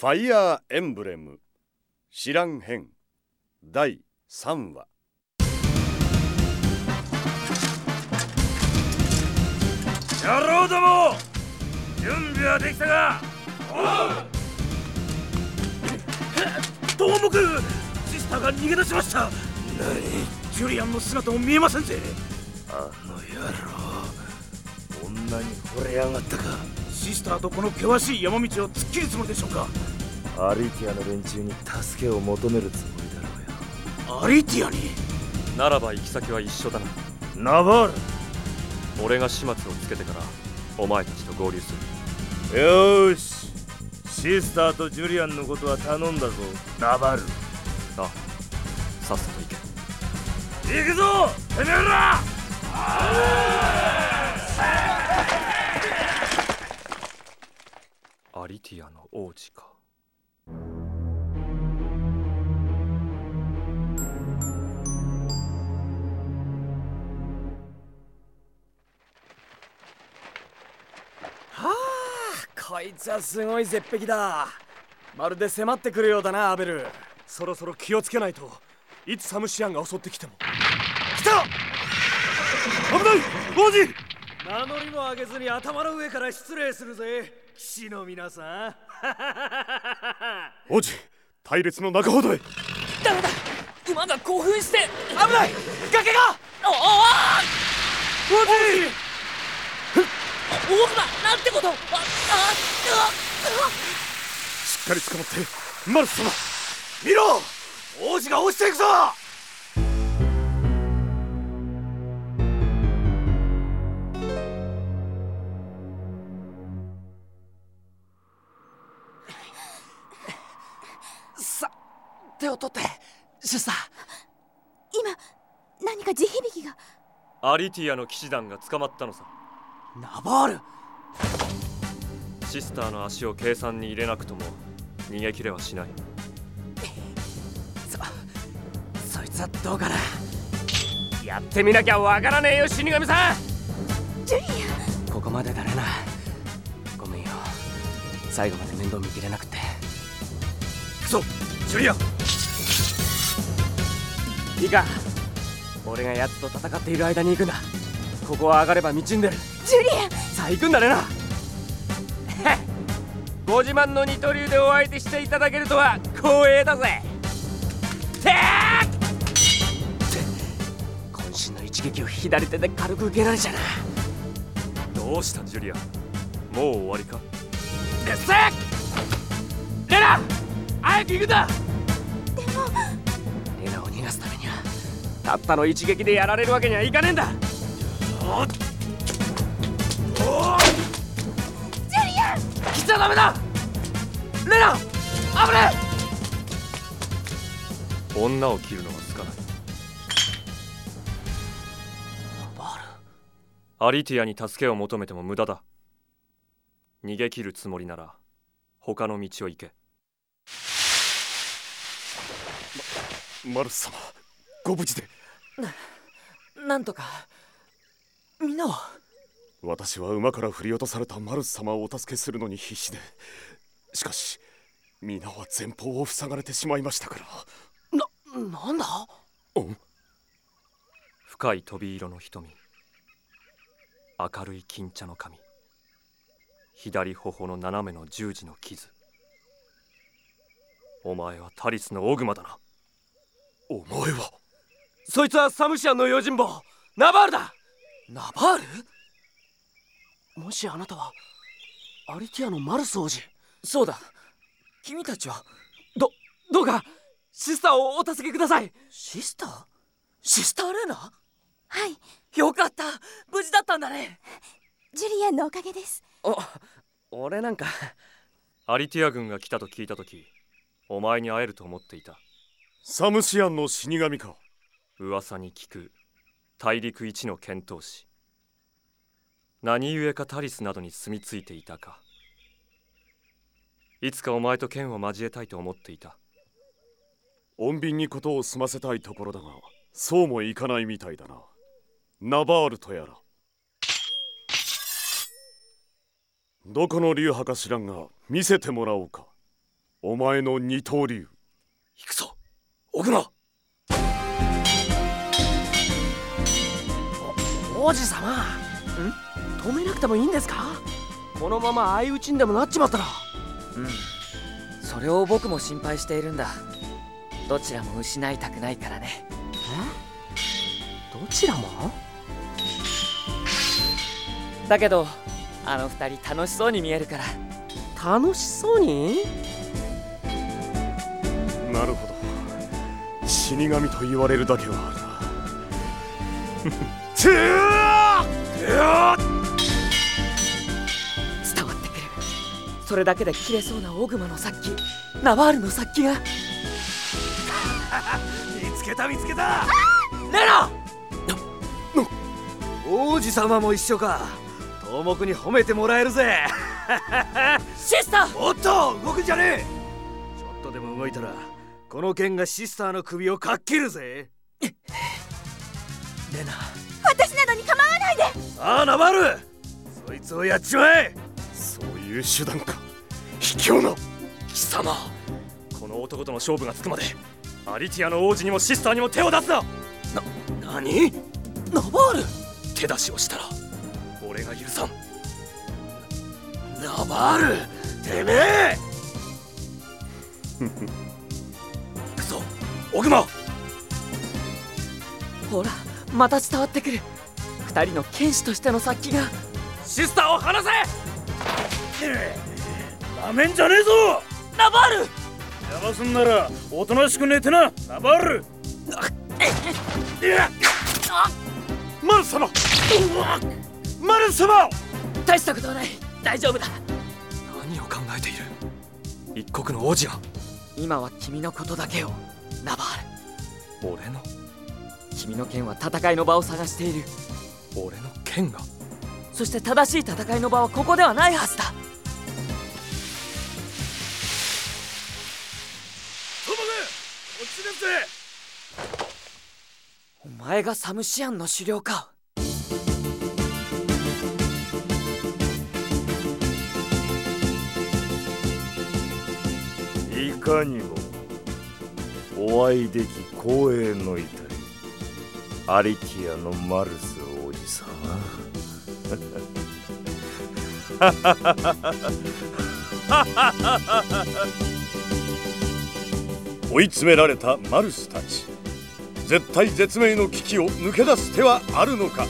ファイヤーエンブレム。知らん編第3話。野郎ども準備はできたか？どうもくシスターが逃げ出しました。何？ジュリアンの姿も見えませんぜ。あの野郎女に惚れやがったかシスターとこの険しい山道を突っ切るつもりでしょうか？アリティアの連中に助けを求めるつもりだろうよ。アリティアに？ならば行き先は一緒だな。ナバール俺が始末をつけてからお前たちと合流する。よーし。シスターとジュリアンのことは頼んだぞ。ナバル。ああ。さっさと行け。行くぞ！てめえらアリティアの王子か。はあこいつはすごい絶壁だ。まるで迫ってくるようだなアベル。そろそろ気をつけないと。いつサムシアンが襲ってきても。来た！危ない！王子！名乗りも上げずに頭の上から失礼するぜ。騎士の皆さん王子隊列の中ほどへダメだ馬が興奮して危ない崖がおお王子おおなんてことああしっかり捕まってマルス様見ろ王子が落ちていくぞ手を取ってシスター。今何か地響きが。アリティアの騎士団が捕まったのさ。ナバール。シスターの足を計算に入れなくとも逃げ切れはしない。そそいつはどうかな。やってみなきゃわからねえよ死神さん。ジュリア。ここまでだれな。ごめんよ。最後まで面倒見きれなくて。行くぞジュリア。ンいいか。俺が奴と戦っている間に行くんだ。ここは上がれば道に出る。ジュリアさあ行くんだねな。ご自慢の二刀流でお相手していただけるとは光栄だぜ。てー渾身の一撃を左手で軽く受けられちゃな。どうしたジュリアン？もう終わりか？レッセレナ早く行くんだたったの一撃でやられるわけにはいかねえんだ。ジュリアン！来ちゃダメだ！レナ！危ね女を切るのはつかない。アリティアに助けを求めても無駄だ。逃げ切るつもりなら他の道を行け。マルス様ご無事でなんとかみんなは私は馬から振り落とされたマルス様をお助けするのに必死で。しかし皆は前方を塞がれてしまいましたから。ななんだ？うん。深い飛び色の瞳。明るい金茶の髪。左頬の斜めの十字の傷。お前はタリスのオグマだな。お前はそいつはサムシアンの用心棒。ナバールだ。ナバール？もしあなたはアリティアのマルス王子そうだ。君たちは。どどうかシスターをお助けください。シスター？シスターレナ？はい。よかった。無事だったんだね。ジュリアンのおかげです。お俺なんか。アリティア軍が来たと聞いた時お前に会えると思っていた。サムシアンの死神か噂に聞く大陸一の剣闘士何故かタリスなどに住み着いていたか。いつかお前と剣を交えたいと思っていた。穏便にことを済ませたいところだがそうもいかないみたいだな。ナバールとやら。どこの流派か知らんが見せてもらおうか。お前の二刀流。行くぞ。オグ王子様。ん？止めなくてもいいんですか？このまま相打ちにでもなっちまったら。うん。それを僕も心配しているんだ。どちらも失いたくないからね。え？どちらも？だけどあの二人楽しそうに見えるから。楽しそうに？なるほど。死神と言われるだけはあるな。つ伝わってくる。それだけで切れそうなオグマの殺気。ナバールの殺気が。見つけた見つけた。レナ！王子様も一緒か。東木に褒めてもらえるぜ。シスター！おっと動くんじゃねえ。ちょっとでも動いたらこの剣がシスターの首をかっ切るぜ。レナでさあナバールそいつをやっちまえ。そういう手段か。卑怯な。貴様。この男との勝負がつくまでアリティアの王子にもシスターにも手を出すな何？ナバール手出しをしたら俺が許さん。ナバールてめえ！くそオグマほらまた伝わってくる二人の剣士としての殺気が。シスターを離せ！なめんじゃねえぞ！ナバール！邪魔すんならおとなしく寝てな！ナバール！いやマル様！マル様！大したことはない。大丈夫だ。何を考えている？一国の王子が？今は君のことだけを。ナバール。俺の？君の剣は戦いの場を探している俺の剣が。そして正しい戦いの場はここではないはずだ。トモグこっちですぜお前がサムシアンの狩猟かいかにもお会いでき光栄の至りアリティアのマルス王子様追い詰められたマルスたち。絶体絶命の危機を抜け出す手はあるのか？